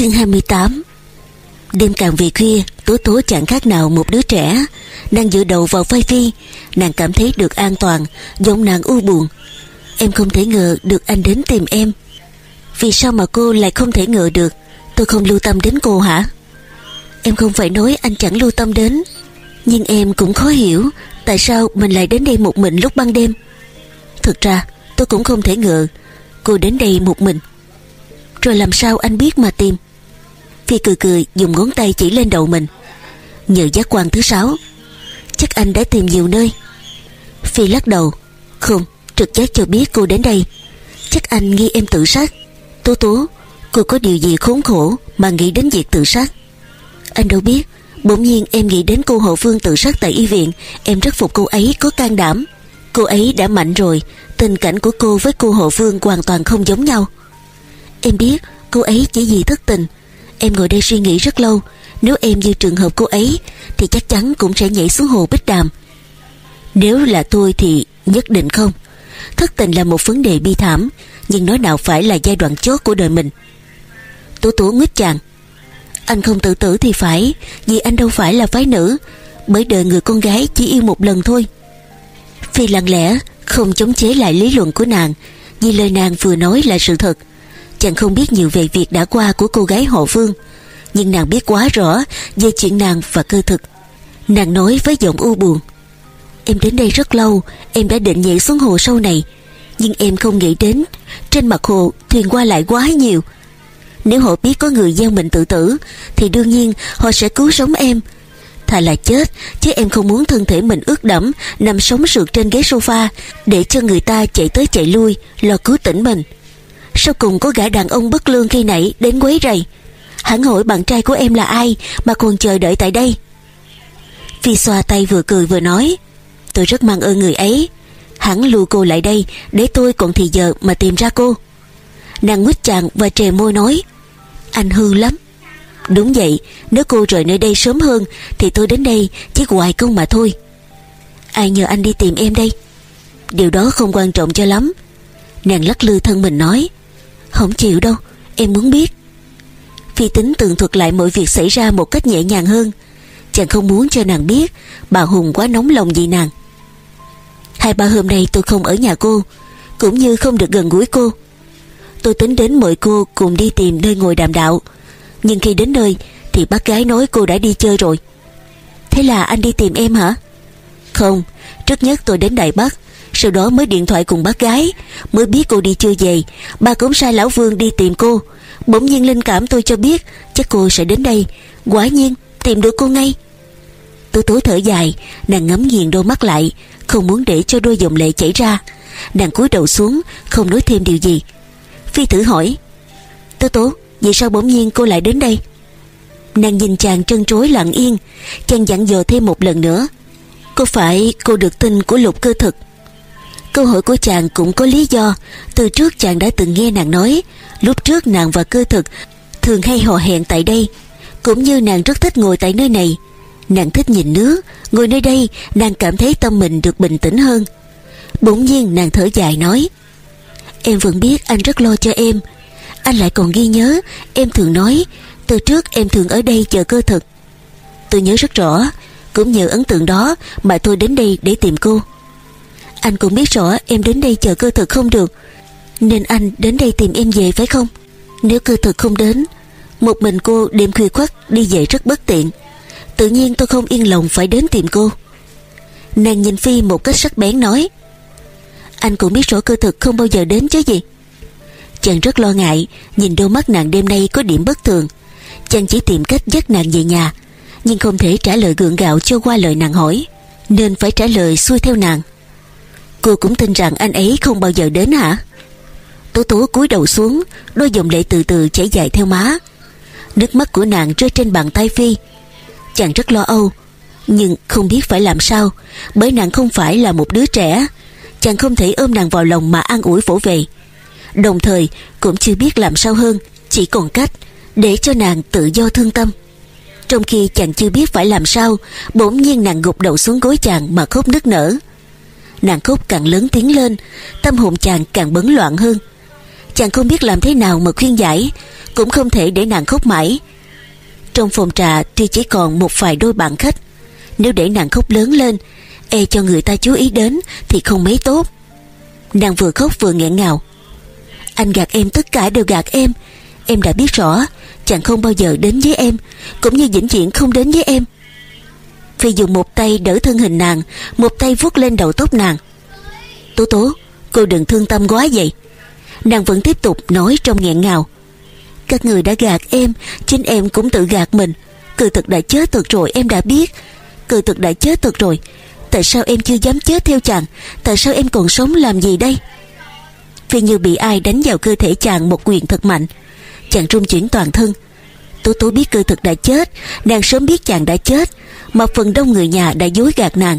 Chương 28 Đêm càng về khuya, Tố tố chẳng khác nào một đứa trẻ. Nàng dựa đầu vào vai Phi Nàng cảm thấy được an toàn, Giống nàng u buồn. Em không thể ngờ được anh đến tìm em. Vì sao mà cô lại không thể ngờ được? Tôi không lưu tâm đến cô hả? Em không phải nói anh chẳng lưu tâm đến, Nhưng em cũng khó hiểu Tại sao mình lại đến đây một mình lúc ban đêm. Thực ra, tôi cũng không thể ngờ Cô đến đây một mình. Rồi làm sao anh biết mà tìm? Phi cười cười, dùng ngón tay chỉ lên đầu mình. Nhờ giác quan thứ sáu, Chắc anh đã tìm nhiều nơi. Phi lắc đầu, Không, trực giác cho biết cô đến đây. Chắc anh nghi em tự sát. Tố tố, Cô có điều gì khốn khổ Mà nghĩ đến việc tự sát? Anh đâu biết, Bỗng nhiên em nghĩ đến cô hộ phương tự sát tại y viện. Em rất phục cô ấy, có can đảm. Cô ấy đã mạnh rồi, Tình cảnh của cô với cô hộ phương hoàn toàn không giống nhau. Em biết, cô ấy chỉ vì thất tình Em ngồi đây suy nghĩ rất lâu. Nếu em như trường hợp cô ấy, Thì chắc chắn cũng sẽ nhảy xuống hồ Bích Đàm. Nếu là tôi thì nhất định không. Thất tình là một vấn đề bi thảm, Nhưng nó nào phải là giai đoạn chốt của đời mình. Tố tố nguyết chàng. Anh không tự tử thì phải, Vì anh đâu phải là phái nữ. Bởi đời người con gái chỉ yêu một lần thôi. Phi lặng lẽ, Không chống chế lại lý luận của nàng Vì lời nàng vừa nói là sự thật. Chàng không biết nhiều về việc đã qua của cô gái họ Vương. Nhưng nàng biết quá rõ Về chuyện nàng và cơ thực. Nàng nói với giọng u buồn, Em đến đây rất lâu, Em đã định nhảy xuống hồ sâu này. Nhưng em không nghĩ đến, Trên mặt hồ thuyền qua lại quá nhiều. Nếu họ biết có người gieo mình tự tử, Thì đương nhiên họ sẽ cứu sống em. Thà là chết, Chứ em không muốn thân thể mình ướt đẫm, Nằm sống sượt trên ghế sofa Để cho người ta chạy tới chạy lui, Lo cứu tỉnh mình. Sau cùng có gã đàn ông bất lương khi nãy Đến quấy rầy. Hắn hỏi bạn trai của em là ai Mà còn chờ đợi tại đây? Phi xoa tay vừa cười vừa nói, Tôi rất mang ơn người ấy. Hắn lưu cô lại đây, Để tôi còn thì giờ mà tìm ra cô. Nàng nguyết chàng và trề môi nói, Anh hư lắm. Đúng vậy, Nếu cô rời nơi đây sớm hơn, Thì tôi đến đây chỉ hoài công mà thôi. Ai nhờ anh đi tìm em đây? Điều đó không quan trọng cho lắm. Nàng lắc lư thân mình nói không chịu đâu, Em muốn biết. Phi tính tường thuật lại mọi việc xảy ra một cách nhẹ nhàng hơn. Chàng không muốn cho nàng biết Bà Hùng quá nóng lòng vì nàng. Hai ba hôm nay tôi không ở nhà cô, Cũng như không được gần gũi cô. Tôi tính đến mời cô cùng đi tìm nơi ngồi đàm đạo. Nhưng khi đến nơi Thì bác gái nói cô đã đi chơi rồi. Thế là anh đi tìm em hả? Không, Trước nhất tôi đến Đại Bắc. Sau đó mới điện thoại cùng bác gái. Mới biết cô đi chưa về. Bà cũng sai Lão Vương đi tìm cô. Bỗng nhiên linh cảm tôi cho biết, Chắc cô sẽ đến đây. Quả nhiên, tìm được cô ngay. Tôi tối thở dài, Nàng ngắm nghiền đôi mắt lại, Không muốn để cho đôi dòng lệ chảy ra. Nàng cúi đầu xuống, Không nói thêm điều gì. Phi thử hỏi, Tố tố, Vì sao bỗng nhiên cô lại đến đây? Nàng nhìn chàng trân trối lặng yên, Chàng dặn dò thêm một lần nữa. Có phải cô được tin của lục cơ thực Câu hỏi của chàng cũng có lý do. Từ trước chàng đã từng nghe nàng nói, Lúc trước nàng và cơ thực Thường hay hò hẹn tại đây, Cũng như nàng rất thích ngồi tại nơi này. Nàng thích nhìn nước, Ngồi nơi đây, nàng cảm thấy tâm mình được bình tĩnh hơn. Bỗng nhiên nàng thở dài nói, Em vẫn biết anh rất lo cho em. Anh lại còn ghi nhớ, Em thường nói, Từ trước em thường ở đây chờ cơ thực. Tôi nhớ rất rõ, Cũng nhờ ấn tượng đó Mà tôi đến đây để tìm cô. Anh cũng biết rõ em đến đây chờ cơ thực không được. Nên anh đến đây tìm em về, phải không? Nếu cơ thực không đến, Một mình cô đêm khuya khuất đi về rất bất tiện. Tự nhiên tôi không yên lòng phải đến tìm cô. Nàng nhìn Phi một cách sắc bén nói, Anh cũng biết rõ cơ thực không bao giờ đến chứ gì. Chàng rất lo ngại, Nhìn đôi mắt nàng đêm nay có điểm bất thường. Chàng chỉ tìm cách dắt nàng về nhà, Nhưng không thể trả lời gượng gạo cho qua lời nàng hỏi, Nên phải trả lời xuôi theo nàng. Cô cũng tin rằng anh ấy không bao giờ đến hả? Tố tố cúi đầu xuống, Đôi dòng lệ từ từ chảy dài theo má. Nước mắt của nàng rơi trên bàn tay Phi. Chàng rất lo âu, Nhưng không biết phải làm sao, Bởi nàng không phải là một đứa trẻ. Chàng không thể ôm nàng vào lòng mà an ủi phổ về. Đồng thời, cũng chưa biết làm sao hơn, Chỉ còn cách Để cho nàng tự do thương tâm. Trong khi chàng chưa biết phải làm sao, Bỗng nhiên nàng gục đầu xuống gối chàng Mà khóc nức nở. Nàng khóc càng lớn tiếng lên, Tâm hồn chàng càng bấn loạn hơn. Chàng không biết làm thế nào mà khuyên giải, Cũng không thể để nàng khóc mãi. Trong phòng trà tuy chỉ còn một vài đôi bạn khách, Nếu để nàng khóc lớn lên E cho người ta chú ý đến Thì không mấy tốt. Nàng vừa khóc vừa nghẹn ngào. Anh gạt em tất cả đều gạt em. Em đã biết rõ, Chàng không bao giờ đến với em, Cũng như vĩnh viễn không đến với em. Phi dùng một tay đỡ thân hình nàng, Một tay vuốt lên đầu tóc nàng. Tố tố, Cô đừng thương tâm quá vậy. Nàng vẫn tiếp tục nói trong nghẹn ngào. Các người đã gạt em, Chính em cũng tự gạt mình. Cự thực đã chết thật rồi, em đã biết. Cự thực đã chết thật rồi. Tại sao em chưa dám chết theo chàng? Tại sao em còn sống làm gì đây? Phi như bị ai đánh vào cơ thể chàng Một quyền thật mạnh. Chàng rung chuyển toàn thân. Tố tố biết cơ thực đã chết, Nàng sớm biết chàng đã chết, Mà phần đông người nhà đã dối gạt nàng.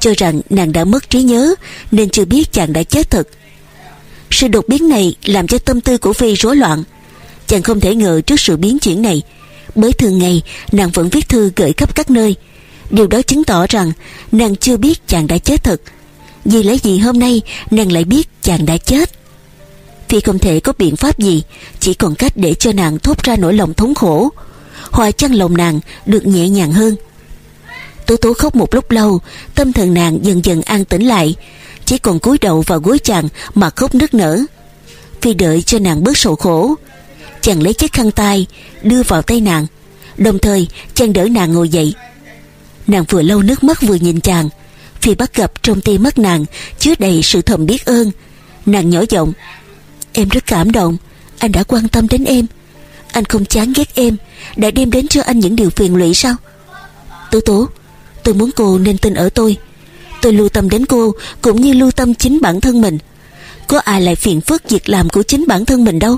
Cho rằng nàng đã mất trí nhớ, Nên chưa biết chàng đã chết thật. Sự đột biến này làm cho tâm tư của Phi rối loạn. Chàng không thể ngờ trước sự biến chuyển này, Bởi thường ngày nàng vẫn viết thư gửi khắp các nơi. Điều đó chứng tỏ rằng nàng chưa biết chàng đã chết thật. Vì lấy gì hôm nay nàng lại biết chàng đã chết? Phi không thể có biện pháp gì, Chỉ còn cách để cho nàng thốt ra nỗi lòng thống khổ. Hòa chăn lòng nàng, được nhẹ nhàng hơn. Tố tố khóc một lúc lâu, Tâm thần nàng dần dần an tĩnh lại. Chỉ còn cúi đầu vào gối chàng Mà khóc nức nở. Phi đợi cho nàng bớt sầu khổ. Chàng lấy chiếc khăn tay, Đưa vào tay nàng. Đồng thời, chàng đỡ nàng ngồi dậy. Nàng vừa lâu nước mắt vừa nhìn chàng. Phi bắt gặp trong tia mắt nàng Chứa đầy sự thầm biết ơn. Nàng nhỏ giọng Em rất cảm động. Anh đã quan tâm đến em. Anh không chán ghét em. Đã đem đến cho anh những điều phiền lụy sao? Tố tố, Tôi muốn cô nên tin ở tôi. Tôi lưu tâm đến cô, Cũng như lưu tâm chính bản thân mình. Có ai lại phiền phức việc làm của chính bản thân mình đâu?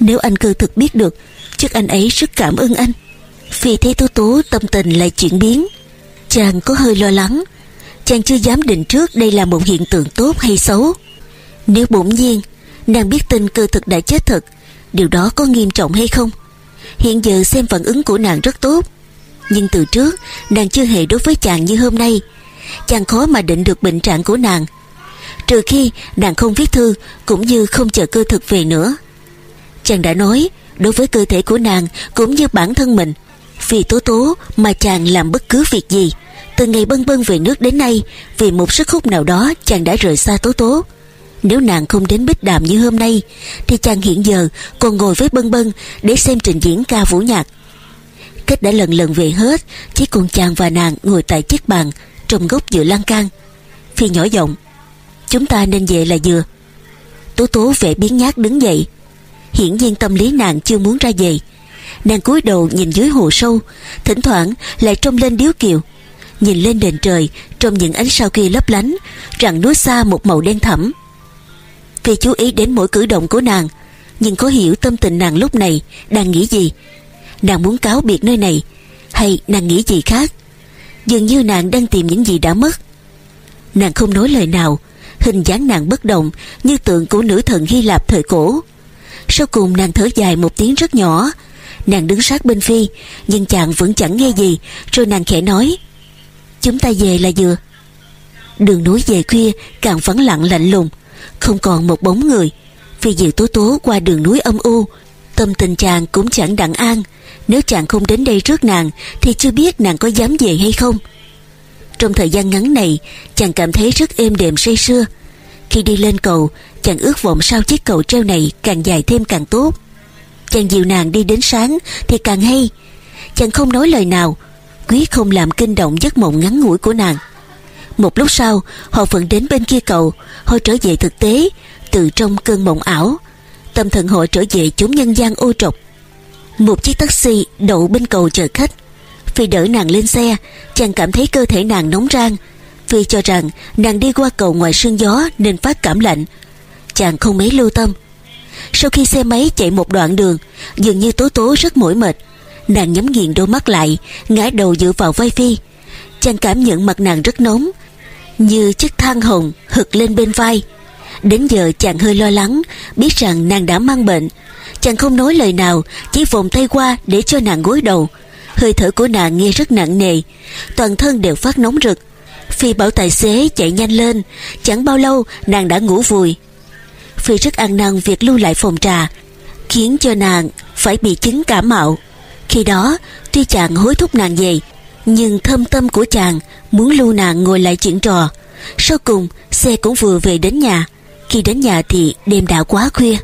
Nếu anh cơ thực biết được, Chắc anh ấy rất cảm ơn anh. Vì thấy Tố Tố, tâm tình lại chuyển biến. Chàng có hơi lo lắng. Chàng chưa dám định trước đây là một hiện tượng tốt hay xấu. Nếu bỗng nhiên Nàng biết tin cơ thực đã chết thật. Điều đó có nghiêm trọng hay không? Hiện giờ xem phản ứng của nàng rất tốt. Nhưng từ trước, Nàng chưa hề đối với chàng như hôm nay. Chàng khó mà định được bệnh trạng của nàng. Trừ khi nàng không viết thư, Cũng như không chờ cơ thực về nữa. Chàng đã nói, Đối với cơ thể của nàng Cũng như bản thân mình, Vì tố tố mà chàng làm bất cứ việc gì. Từ ngày bân bân về nước đến nay, Vì một sức hút nào đó chàng đã rời xa tố tố nếu nàng không đến bích đàm như hôm nay, Thì chàng hiện giờ còn ngồi với bân bân Để xem trình diễn ca vũ nhạc. Kết đã lần lần về hết, Chỉ còn chàng và nàng ngồi tại chiếc bàn Trong góc giữa lan can. Phi nhỏ giọng, Chúng ta nên về là vừa. Tố tố vẻ biến nhát đứng dậy. Hiển nhiên tâm lý nàng chưa muốn ra về. Nàng cúi đầu nhìn dưới hồ sâu, Thỉnh thoảng lại trông lên điếu kiều. Nhìn lên đền trời, Trong những ánh sao kia lấp lánh Rằng núi xa một màu đen thẳm. Phi chú ý đến mỗi cử động của nàng. Nhưng có hiểu tâm tình nàng lúc này Đang nghĩ gì? Nàng muốn cáo biệt nơi này Hay nàng nghĩ gì khác? Dường như nàng đang tìm những gì đã mất. Nàng không nói lời nào. Hình dáng nàng bất động Như tượng của nữ thần Hy Lạp thời cổ. Sau cùng nàng thở dài một tiếng rất nhỏ. Nàng đứng sát bên Phi, Nhưng chàng vẫn chẳng nghe gì, Rồi nàng khẽ nói, Chúng ta về là vừa. Đường núi về khuya càng vắng lặng lạnh lùng không còn một bóng người. Phi diệu tố tố qua đường núi âm u, Tâm tình chàng cũng chẳng đặng an. Nếu chàng không đến đây trước nàng, Thì chưa biết nàng có dám về hay không. Trong thời gian ngắn này, Chàng cảm thấy rất êm đềm say sưa. Khi đi lên cầu, Chàng ước vọng sao chiếc cầu treo này Càng dài thêm càng tốt. Chàng dìu nàng đi đến sáng Thì càng hay. Chàng không nói lời nào, Quý không làm kinh động giấc mộng ngắn ngủi của nàng một lúc sau, Họ vẫn đến bên kia cầu. Họ trở về thực tế, Từ trong cơn mộng ảo. Tâm thần họ trở về chốn nhân gian ô trọc. Một chiếc taxi đậu bên cầu chờ khách. Phi đỡ nàng lên xe, Chàng cảm thấy cơ thể nàng nóng rang. Phi cho rằng nàng đi qua cầu ngoài sương gió Nên phát cảm lạnh. Chàng không mấy lưu tâm. Sau khi xe máy chạy một đoạn đường, Dường như tố tố rất mỏi mệt. Nàng nhắm nghiền đôi mắt lại, Ngã đầu dựa vào vai Phi. Chàng cảm nhận mặt nàng rất nóng như chiếc thang hồng hực lên bên vai. Đến giờ chàng hơi lo lắng, biết rằng nàng đã mang bệnh. Chàng không nói lời nào, chỉ vòng tay qua để cho nàng gối đầu. Hơi thở của nàng nghe rất nặng nề, toàn thân đều phát nóng rực. Phi bảo tài xế chạy nhanh lên, chẳng bao lâu nàng đã ngủ vùi. Phi rất ăn năn việc lưu lại phòng trà, Khiến cho nàng phải bị chứng cảm mạo. Khi đó, tuy chàng hối thúc nàng về nhưng thâm tâm của chàng Muốn lưu nàng ngồi lại chuyện trò. Sau cùng, xe cũng vừa về đến nhà. Khi đến nhà thì đêm đã quá khuya.